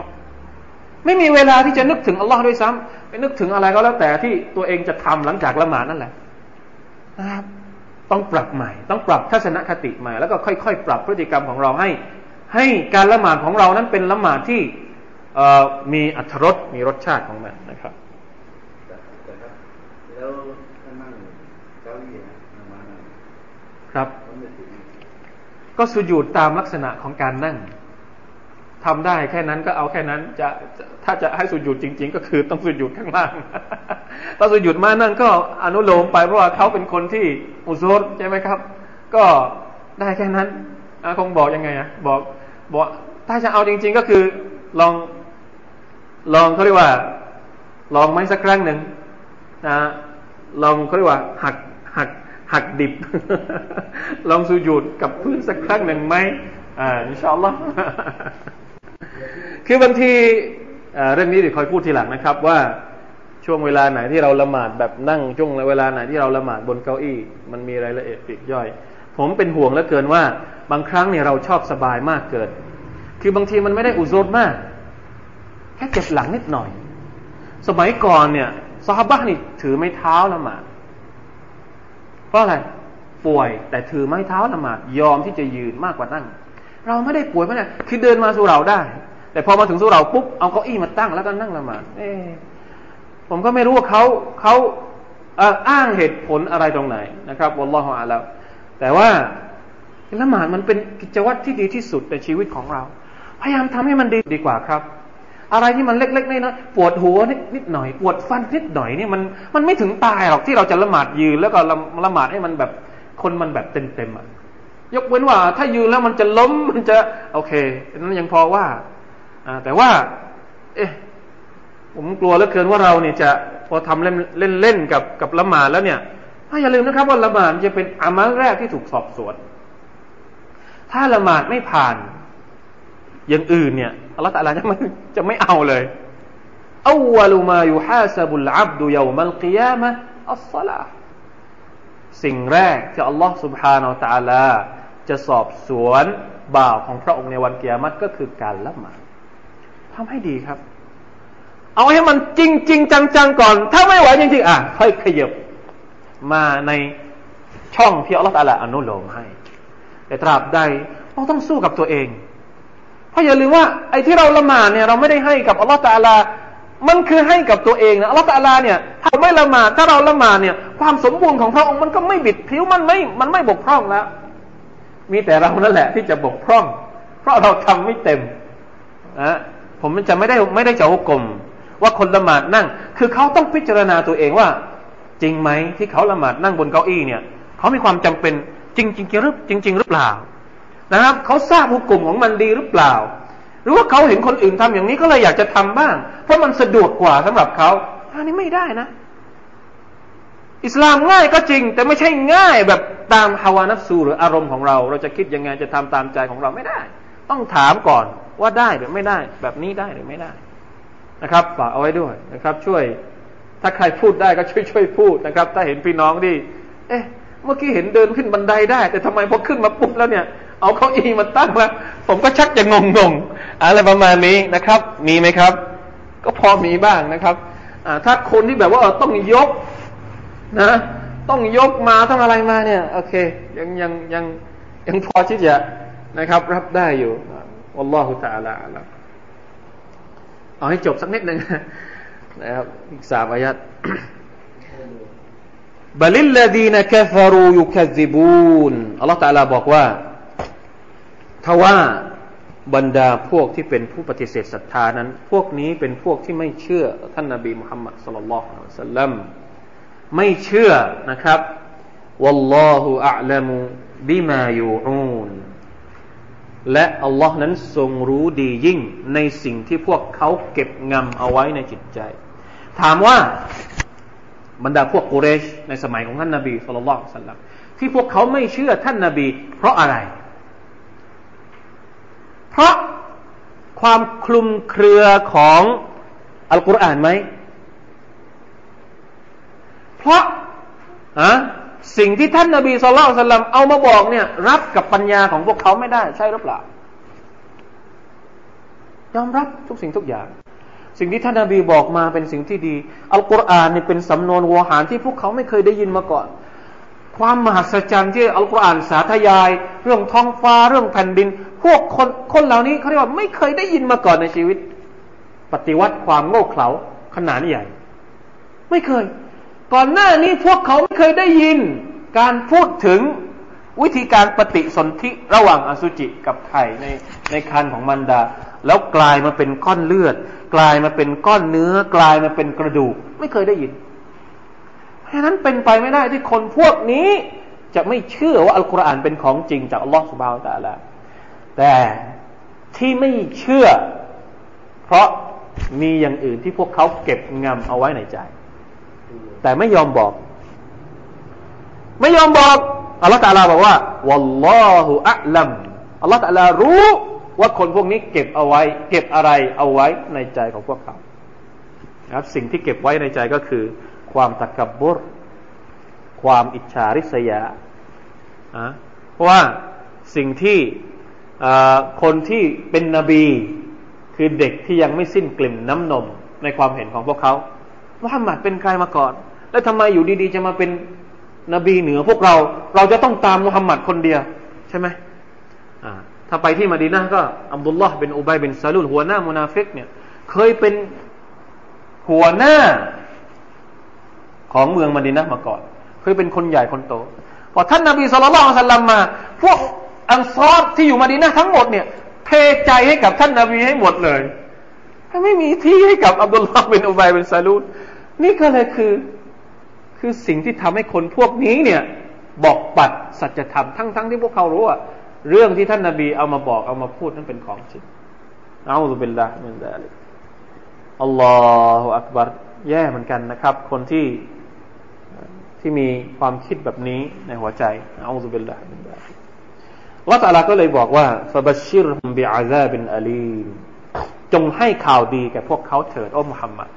ไม่มีเวลาที่จะนึกถึงอัลลอฮ์ด้วยซ้ำไปนึกถึงอะไรก็แล้วแต่ที่ตัวเองจะทำหลังจากละหมาดนั่นแหละนะครับต้องปรับใหม่ ต้องปรับทัศนคติใหม่ แล้วก็ค่อยๆ ปรับพฤติกรรมของเราให้ ให้การละหมาดของเรานั้นเป็นละหมาดที่มีอัตรสมีรสชาติของมันนะครับแล้วถ้านั่งเก้าอี้นะครับ ก็สุญูดตามลักษณะของการนั่งทำได้แค่นั้นก็เอาแค่นั้นจะถ้าจะให้สุญูดจริง ๆ ก็คือต้องสุญูดข้างล่างถ้าสุญูดมานั่งก็อนุโลมไปเพราะว่าเขาเป็นคนที่อุโซรใช่ไหมครับ ก็ได้แค่นั้นคงบอกยังไงอะบอกบอกถ้าจะเอาจริง ๆ ก็คือลองลองเขาเรียกว่า ลองไหมสักครั้งหนึ่งนะลองเขาเรียกว่าหักหัก หักดิบ ลองสูญูดกับพื้นสักครั้งหนึ่งไหมอ่าอินชาอัลลอฮ์คือบางทีเรื่องนี้เดี๋ยวคอยพูดทีหลังนะครับ ว่าช่วงเวลาไหนที่เราละหมาดแบบนั่งช่วงเวลาไหนที่เราละหมาดบนเก้าอี้ มันมีรายละเอียดปีกย่อย ผมเป็นห่วงเหลือเกินว่า บางครั้งเนี่ยเราชอบสบายมากเกิน คือบางทีมันไม่ได้อุโซดมาก แค่เจ็บหลังนิดหน่อย สมัยก่อนเนี่ยซาฮาบะนี่ถือไม้เท้าละหมาด เพราะอะไรป่วยแต่ถือไม้เท้าละหมาดยอมที่จะยืนมากกว่านั่ง เราไม่ได้ป่วยไม่ได้คือเดินมาสู่เราได้ แต่พอมาถึงสู่เราปุ๊บเอาเก้าอี้มาตั้งแล้วก็นั่งละหมาดเอผมก็ไม่รู้ว่าเขาเขาอ้างเหตุผลอะไรตรงไหนนะครับวัลลอฮฺอาลาแต่ว่าละหมาดมันเป็นกิจวัตรที่ดีที่สุดในชีวิตของเรา พยายามทำให้มันดีดีกว่าครับ อะไรที่มันเล็กๆน้อยๆปวดหัวนิดนิดหน่อย ปวดฟันนิดหน่อยนี่มันมันไม่ถึงตายหรอกที่เราจะละหมาดยืนแล้วก็ละละหมาดให้มันแบบคนมันแบบเต็มๆอะยกเว้นว่า ถ้ายืนแล้วมันจะล้มมันจะ โอเคนั้นยังพอว่าอ่าแต่ว่า เอ๊ะผมกลัวเหลือเกินว่าเราเนี่ยจะพอทำเล่นเล่นเล่นกับกับละหมาดแล้วเนี่ยอย่าลืมนะครับ ว่าละหมาดจะเป็นอามัลแรกที่ถูกสอบสวน ถ้าละหมาดไม่ผ่าน อย่างอื่นเนี่ยอัลลอฮฺตะลาจะไม่จะไม่เอาเลยอวลุมายุฮาสบุลอับดุยามัลกิยามะอัลสลาสิ่งแรกที่อัลลอฮฺ سبحانه และ تعالى จะสอบสวนบ่าวของพระองค์ในวันเกียรติก็คือการละหมาดทำให้ดีครับ เอาให้มันจริงจริงจังๆก่อน ถ้าไม่ไหวจริงๆอ่ะค่อยขยับมาในช่องที่อัลลอฮฺตาลาอนุโลมให้ แต่ตราบใดเราต้องสู้กับตัวเอง เพราะอย่าลืมว่าไอ้ที่เราละหมาดเนี่ยเราไม่ได้ให้กับอัลลอฮฺตาลา มันคือให้กับตัวเองนะอัลลอฮฺตาลาเนี่ยถ้าไม่ละหมาดถ้าเราละหมาดเนี่ย ความสมบูรณ์ของพระองค์มันก็ไม่บิดผิวมันไม่มันไม่บกพร่องแล้ว มีแต่เรานั่นแหละที่จะบกพร่อง เพราะเราทำไม่เต็มนะผมจะไม่ได้ไม่ได้จะหุกลมว่าคนละหมาดนั่ง คือเขาต้องพิจารณาตัวเองว่า จริงไหมที่เขาละหมาดนั่งบนเก้าอี้เนี่ย เขามีความจำเป็นจริงจริงหรือจริงจริงหรือเปล่า นะครับเขาทราบหุกกลุ่มของมันดีหรือเปล่า หรือว่าเขาเห็นคนอื่นทำอย่างนี้ก็เลยอยากจะทำบ้าง เพราะมันสะดวกกว่าสำหรับเขาอันนี้ไม่ได้นะ อิสลามง่ายก็จริง แต่ไม่ใช่ง่ายแบบตามฮาวานัฟซูหรืออารมณ์ของเรา เราจะคิดยังไงจะทำตามใจของเราไม่ได้ ต้องถามก่อนว่าได้หรือไม่ได้ แบบนี้ได้หรือไม่ได้นะครับฝากเอาไว้ด้วยนะครับ ช่วย ถ้าใครพูดได้ก็ช่วยช่วยพูดนะครับ ถ้าเห็นพี่น้องที่เอ๊ะ เมื่อกี้เห็นเดินขึ้นบันไดได้ แต่ทำไมพอขึ้นมาปุ๊บแล้วเนี่ย เอาเก้าอี้มาตั้งแล้ว ผมก็ชักจะงงงอะไรประมาณนี้นะครับ มีไหมครับ ก็พอมีบ้างนะครับถ้าคนที่แบบว่าต้องยกนะ ต้องยกมาต้องอะไรมาเนี่ย โอเค ยังยังยังยังพอที่จะนะครับ รับได้อยู่อัลลอฮฺตาลาเอาให้จบสักนิดหนึ่งนะครับอีกสามอายัด บลิลลดีนกฟารูยุคซิบูนอัลลอฮฺตาลาบอกว่าทว่าบรรดาพวกที่เป็นผู้ปฏิเสธศรัทธานั้น พวกนี้เป็นพวกที่ไม่เชื่อท่านนาบีมุฮัมมัดสุลลัลฮุอะสัลลัมไม่เชื่อนะครับวัลลอฮุอัลัมบิมายูอูนและอัลลอฮ์นั้นทรงรู้ดียิ่งในสิ่งที่พวกเขาเก็บงำเอาไว้ในจิตใจ ถามว่า บรรดาพวกกุเรช ในสมัยของท่านนาบีสุลต่านสัลลัมที่พวกเขาไม่เชื่อท่านนาบี เพราะอะไร เพราะความคลุมเครือของอัลกุรอานไหม เพราะอะสิ่งที่ท่านนาบีสุลต่านสัลลัมเอามาบอกเนี่ย รับกับปัญญาของพวกเขาไม่ได้ใช่หรือเปล่ายอมรับทุกสิ่งทุกอย่าง สิ่งที่ท่านนาบีบอกมาเป็นสิ่งที่ดีอัลกุรอานนี่เป็นสำนวนวหารที่พวกเขาไม่เคยได้ยินมาก่อน ความมหัศจรรย์ที่อัลกุรอานสาธยาย เรื่องท้องฟ้าเรื่องแผ่นดิน พวกคนคนเหล่านี้เขาเรียกว่าไม่เคยได้ยินมาก่อนในชีวิต ปฏิวัติความโง่เขลาขนาดใหญ่ ไม่เคย ก่อนหน้านี้พวกเขาไม่เคยได้ยิน การพูดถึงวิธีการปฏิสนธิระหว่างอสุจิกับไข่ในในคันของมันดา แล้วกลายมาเป็นก้อนเลือด กลายมาเป็นก้อนเนื้อ กลายมาเป็นกระดูก ไม่เคยได้ยิน เพราะนั้นเป็นไปไม่ได้ที่คนพวกนี้จะไม่เชื่อว่าอัลกุรอานเป็นของจริงจากอัลลอฮฺสุบาวตะลาแต่ที่ไม่เชื่อ เพราะมีอย่างอื่นที่พวกเขาเก็บงำเอาไว้ในใจ แต่ไม่ยอมบอก ไม่ยอมบอกอัลลอฮฺตาลาบอกว่า วัลลอฮุอัลลัมอัลลอฮฺตาลารู้ ว่าคนพวกนี้เก็บเอาไว้ เก็บอะไรเอาไว้ในใจของพวกเขาครับสิ่งที่เก็บไว้ในใจก็คือ ความตะกบบุรความอิจฉาริษยาเพราะว่าสิ่งที่คนที่เป็นนบี คือเด็กที่ยังไม่สิ้นกลิ่นน้ำนมในความเห็นของพวกเขามุฮัมมัดเป็นใครมาก่อน แล้วทำไมอยู่ดีๆ จะมาเป็นนบีเหนือพวกเรา เราจะต้องตามมุฮัมมัดคนเดียว ใช่ไหม ถ้าไปที่มาดีนาก็อับดุลลอฮ์เป็นอุบัยเป็นซาลุลหัวหน้ามุนาฟิกเนี่ย เคยเป็นหัวหน้าของเมืองมดินะมาก่อน เคยเป็นคนใหญ่คนโตพอท่านนาบีสุลต่านสัลลัมมา พวกอันซอรที่อยู่มดินะทั้งหมดเนี่ย เทใจให้กับท่านนาบีให้หมดเลยไม่มีที่ให้กับอับดุลลาห์เป็นอุบัยเป็นซาลูดนี่ก็เลยคือคือสิ่งที่ทำให้คนพวกนี้เนี่ย บอกปัดสัจธรรมทั้งๆทที่พวกเขารู้ว่า เรื่องที่ท่านนาบีเอามาบอกเอามาพูดนั้นเป็นของจริงเอาตุบิลละมินซาลิกอัลลอฮฺอักบารแย่เหมือนกันนะครับ คนที่ที่มีความคิดแบบนี้ในหัวใจเอาตุบิลละมินซาลิกละตาลาก็เลยบอกว่าฟบัชชิรฮุมบิอาซาบินอาลีมจงให้ข่าวดีแก่พวกเขาเถิดโอ้มุฮัมมัด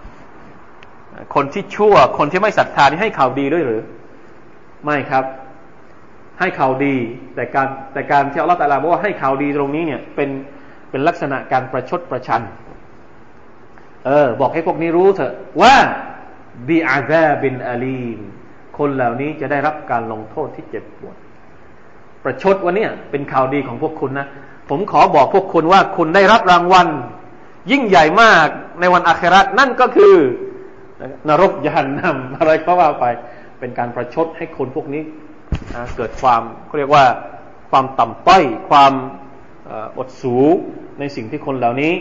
คนที่ชั่ว คนที่ไม่ศรัทธานี่ให้ข่าวดีด้วยหรือ ไม่ครับ ให้ข่าวดี แต่การแต่การที่อัลลอฮฺตะลาบอกว่าให้ข่าวดีตรงนี้เนี่ยเป็นเป็นลักษณะการประชดประชัน เออ บอกให้พวกนี้รู้เถอะว่าบีอาซาบินอาลีมคนเหล่านี้จะได้รับการลงโทษที่เจ็บปวด ประชดว่าเนี่ยเป็นข่าวดีของพวกคุณนะผมขอบอกพวกคุณว่าคุณได้รับรางวัล ยิ่งใหญ่มากในวันอาคราตนั่นก็คือนรกยานนำอะไรก็ว่าไป เป็นการประชดให้คนพวกนี้ เกิดความเขาเรียกว่าความต่ำต้อยความอดสูในสิ่งที่คนเหล่านี้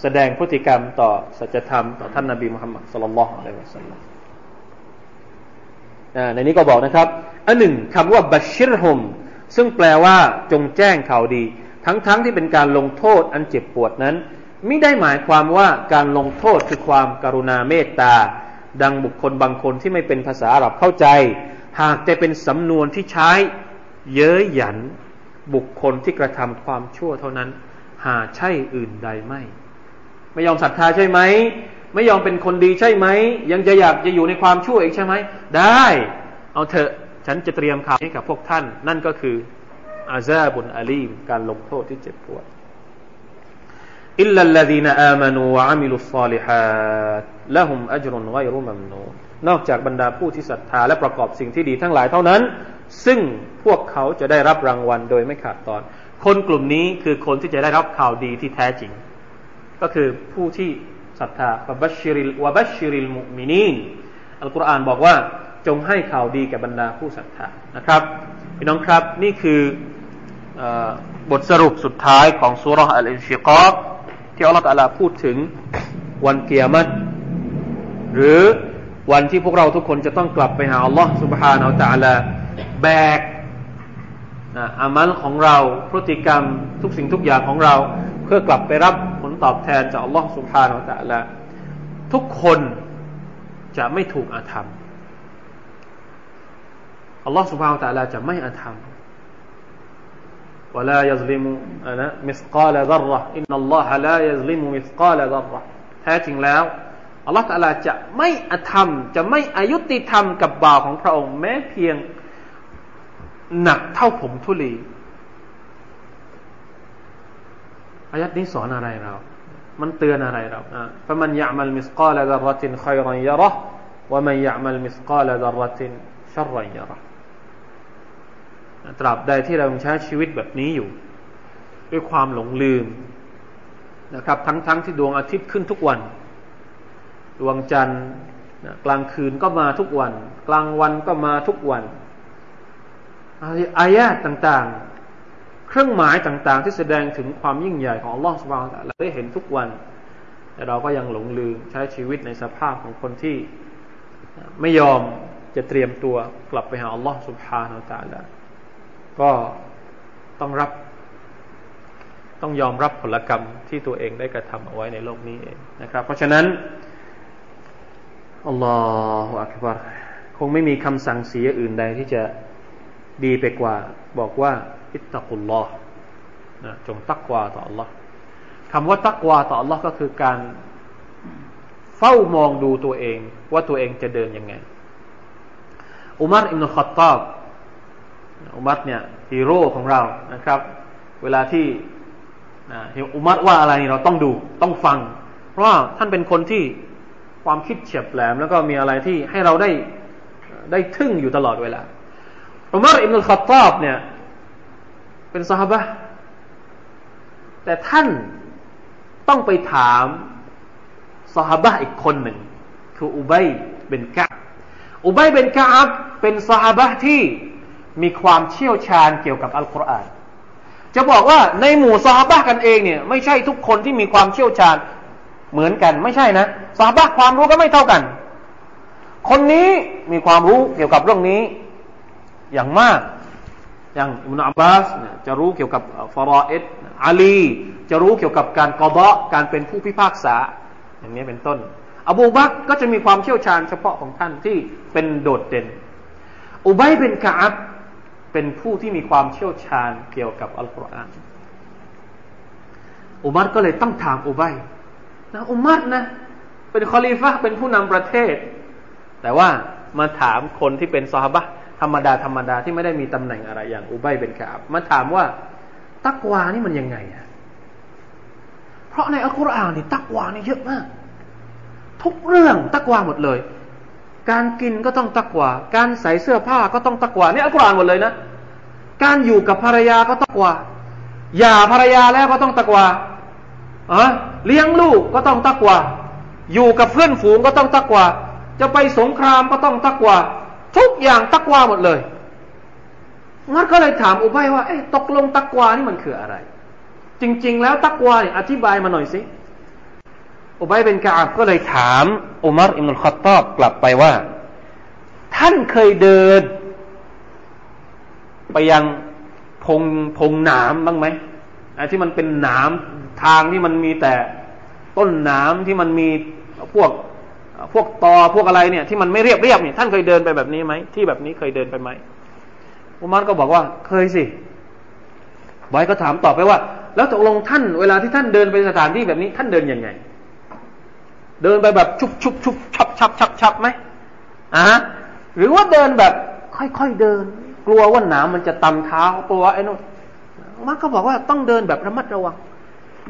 แสดงพฤติกรรมต่อสัจธรรมต่อท่านนาบีมุฮัมมัดสุลลัลลอฮุอะลัยฮิวะสัลลัมในนี้ก็บอกนะครับ อันหนึ่งคำว่าบัชชิรฮุมซึ่งแปลว่าจงแจ้งข่าวดี ทั้งๆทที่เป็นการลงโทษอันเจ็บปวดนั้นไม่ได้หมายความว่าการลงโทษคือความการุณาเมตตา ดังบุคคลบางคนที่ไม่เป็นภาษาอาหรับเข้าใจ หากจะเป็นสำนวนที่ใช้เย้ยหยันบุคคลที่กระทำความชั่วเท่านั้น หาใช่อื่นใดไม่ ไม่ยอมศรัทธาใช่ไหม ไม่ยอมเป็นคนดีใช่ไหม ยังจะอยากจะอยู่ในความชั่วอีกใช่ไหม ได้ เอาเถอะฉันจะเตรียมข่าวให้กับพวกท่าน นั่นก็คืออาซาบุนอาลีมการลงโทษที่เจ็บปวดอิลลัลลดีนอามานูวะอามิลุสซาลิฮัตละหุมอัจรุนไกรุมัมนูน นอกจากบรรดาผู้ที่ศรัทธาและประกอบสิ่งที่ดีทั้งหลายเท่านั้น ซึ่งพวกเขาจะได้รับรางวัลโดยไม่ขาดตอน คนกลุ่มนี้คือคนที่จะได้รับข่าวดีที่แท้จริง ก็คือผู้ที่ศรัทธาวะบัชชิริลวะบัชชิริลมุมินีนอัลกุรอานบอกว่าจงให้ข่าวดีแก่บรรดาผู้ศรัทธานะครับพี่น้องครับนี่คือบทสรุปสุดท้ายของสุรษอัลอินชิกาที่อัลลอฮฺพูดถึงวันเกียรติหรือ วันที่พวกเราทุกคนจะต้องกลับไปหาอัลลอฮฺ سبحانه และ تعالى แบกอามัลของเราพฤติกรรมทุกสิ่งทุกอย่างของเรา เพื่อกลับไปรับผลตอบแทนจากอัลลอฮฺ سبحانه และ تعالى ทุกคนจะไม่ถูกอาธรรมอัลลอฮฺ سبحانه และ تعالى จะไม่อาธรรม ولا يظلم أنا مثقال ذرة إن الله لا يظلم مثقال ذرة แท้จริงแล้ว อัลลอฮฺตาลาจะไม่อธรรม จะไม่อายุติธรรมกับบ่าวของพระองค์ แม้เพียงหนักเท่าผมทุลีอายัดนี้สอนอะไรเรา มันเตือนอะไรเราอะฟะมันยะมัลมิสกาลดรตินขัยรันยะระวะมันยะมัลมิสกาลดรตินชัรรันยะระตราบใดที่เราใช้ชีวิตแบบนี้อยู่ ด้วยความหลงลืมนะครับ ทั้งๆทที่ดวงอาทิตย์ขึ้นทุกวัน ดวงจันทร์กลางคืนก็มาทุกวัน กลางวันก็มาทุกวันอายะต่างๆ เครื่องหมายต่างๆ ที่แสดงถึงความยิ่งใหญ่ของอัลลอฮฺสุบานเราได้เห็นทุกวัน แต่เราก็ยังหลงลืมใช้ชีวิตในสภาพของคนที่ไม่ยอมจะเตรียมตัวกลับไปหาอัลลอฮฺสุบฮานาอัลลอฮก็ต้องรับ ต้องยอมรับผลกรรมที่ตัวเองได้กระทำเอาไว้ในโลกนี้เองนะครับ เพราะฉะนั้น อัลลอฮฺอักบารคงไม่มีคำสั่งเสียอื่นใดที่จะดีไปกว่า บอกว่า อิตตะกุลลอฮ์นะจงตักวาต่อ Allah คำว่าตักวาต่อ Allah ก็คือการเฝ้ามองดูตัวเอง ว่าตัวเองจะเดินยังไง อุมารอิมนุขตตาบอุมัตเนี่ยฮีโร่ของเรานะครับ เวลาที่อุมัตว่าอะไรเราต้องดูต้องฟัง เพราะว่าท่านเป็นคนที่ ความคิดเฉียบแหลม แล้วก็มีอะไรที่ให้เราได้ได้ทึ่งอยู่ตลอดเวลาอุมัรอิบนุลขัตตอบเนี่ย เป็นสหบะแต่ท่านต้องไปถามสหบะอีกคนหนึ่ง คืออุบัยเป็นกะอุบัยเป็นกาอับเป็นสหบะที่มีความเชี่ยวชาญเกี่ยวกับอัลกุรอานจะบอกว่าในหมู่สหบะกันเองเนี่ยไม่ใช่ทุกคนที่มีความเชี่ยวชาญ เหมือนกันไม่ใช่นะสหบะความรู้ก็ไม่เท่ากัน คนนี้มีความรู้เกี่ยวกับเรื่องนี้ อย่างมากอย่างอิมนอับบาสจะรู้เกี่ยวกับฟารอเอตอาลี จะรู้เกี่ยวกับการกอดะการเป็นผู้พิพากษา อย่างนี้เป็นต้น อบูบักก็จะมีความเชี่ยวชาญเฉพาะของท่านที่เป็นโดดเด่น อุบัยเป็นกาอับเป็นผู้ที่มีความเชี่ยวชาญเกี่ยวกับอัลกุรอานอุมัรก็เลยต้องถามอุบัย นะอุมัรนะ เป็นคอลีฟะเป็นผู้นำประเทศ แต่ว่ามาถามคนที่เป็นซอฮาบะธรรมดาธรรมดาที่ไม่ได้มีตำแหน่งอะไรอย่างอุบัยเป็นกาบมาถามว่า ตักวานี่มันยังไงอะเพราะในอัลกุรอานนี่ตักวานี่เยอะมาก ทุกเรื่องตักวาหมดเลย การกินก็ต้องตักวา การใส่เสื้อผ้าก็ต้องตักวานี่อัลกุรอานหมดเลยนะ การอยู่กับภรรยาก็ตักวาหย่าภรรยาแล้วก็ต้องตักวาเออ เลี้ยงลูกก็ต้องตักวาอยู่กับเพื่อนฝูงก็ต้องตักวาจะไปสงครามก็ต้องตักวาทุกอย่างตักวาหมดเลยมันก็เลยถามอุบัยว่าเอ๊ะตกลงตักวานี่มันคืออะไร จริง ๆ แล้วตักวาเนี่ยอธิบายมาหน่อยสิอุบัยเป็นกาบก็เลยถามอุมารอิมุลขัตตอบกลับไปว่า ท่านเคยเดิน ไปยังพงพงหนามบ้างไหม ไอ้ที่มันเป็นหนามทางที่มันมีแต่ต้นหนามที่มันมีพวกพวกตอพวกอะไรเนี่ย ที่มันไม่เรียบเรียบเนี่ยท่านเคยเดินไปแบบนี้ไหมที่แบบนี้เคยเดินไปไหมอุมารก็บอกว่าเคยสิบอยก็ถามตอบไปว่า แล้วตกลงท่านเวลาที่ท่านเดินไปสถานที่แบบนี้ท่านเดินยังไง เดินไปแบบชุบชุบชุบชับชับชับชับไหมอ่าหรือว่าเดินแบบ ค่อยๆเดิน กลัวว่าหนามมันจะตำเท้ากลัวไอ้นู่น มันก็บอกว่าต้องเดินแบบระมัดระวัง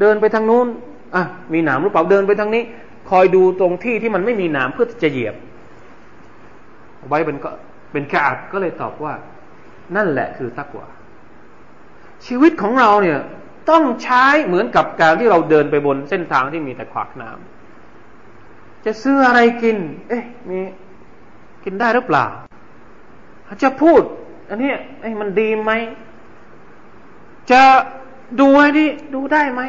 เดินไปทางนู้นอะมีหนามหรือเปล่าเดินไปทางนี้ คอยดูตรงที่ที่มันไม่มีหนามเพื่อจะเหยียบ ไว้เป็นก็เป็นกาดก็เลยตอบว่า นั่นแหละคือตักวาชีวิตของเราเนี่ย ต้องใช้เหมือนกับการที่เราเดินไปบนเส้นทางที่มีแต่ขวากน้ำจะซื้ออะไรกิน เอ๊ะมีกินได้หรือเปล่า จะพูด อันนี้ไอ้มันดีไหม จะดูไอ้นี่ดูได้ไหม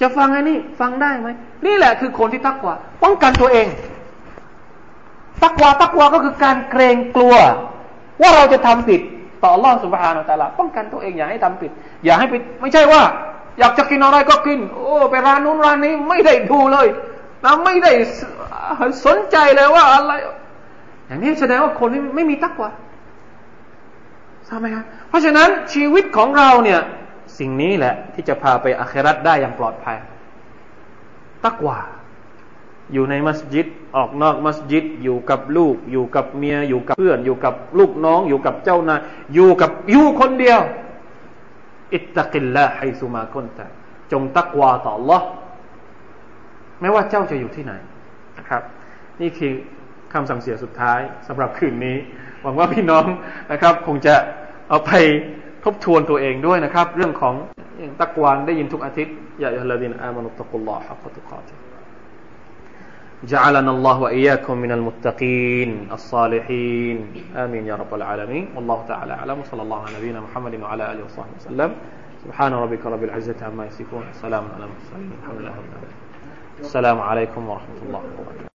จะฟังไอ้นี่ฟังได้ไหม นี่แหละคือคนที่ตักว่า ป้องกันตัวเอง ตักว่าตักว่าก็คือการเกรงกลัว ว่าเราจะทำผิดต่อรอดสุภาโนตาลาป้องกันตัวเองอย่าให้ทำผิด อย่าให้ไปไม่ใช่ว่า อยากจะกินอะไรก็กิน โอ้ไปร้านนู้นร้านนี้ไม่ได้ดูเลยนะไม่ได้สนใจเลยว่าอะไร อย่างนี้แสดงว่าคนไม่มีตักว่าทราบไหมครับ เพราะฉะนั้นชีวิตของเราเนี่ยสิ่งนี้แหละที่จะพาไปอาคราตได้อย่างปลอดภัย ตักว่าอยู่ในมัสยิดออกนอกมัสยิด อยู่กับลูก อยู่กับเมีย อยู่กับเพื่อน อยู่กับลูกน้อง อยู่กับเจ้านายอยู่กับอยู่คนเดียว อิตตะกิลละให้สุมาคนตะจงตักวาต่อ Allah ไม่ว่าเจ้าจะอยู่ที่ไหนนะครับ นี่คือคำสั่งเสียสุดท้ายสำหรับคืนนี้ หวังว่าพี่น้องนะครับ คงจะ เอาไปทบทวนตัวเองด้วยนะครับ เรื่องของตักวานได้ยินทุกอาทิตย์ยาอัลลอฮินอามานุตะกุลลอฮ์ฮักตุกาติ جعلنا الله وإياكم من المتقين الصالحين آمين يا رب العالمين والله تعالى أعلم وصلى الله على نبينا محمد وعلى آله وصحبه وسلم سبحان ربك رب العزة عما يصفون سلام على المرسلين الحمد لله رب العالمين السلام عليكم ورحمة الله وبركاته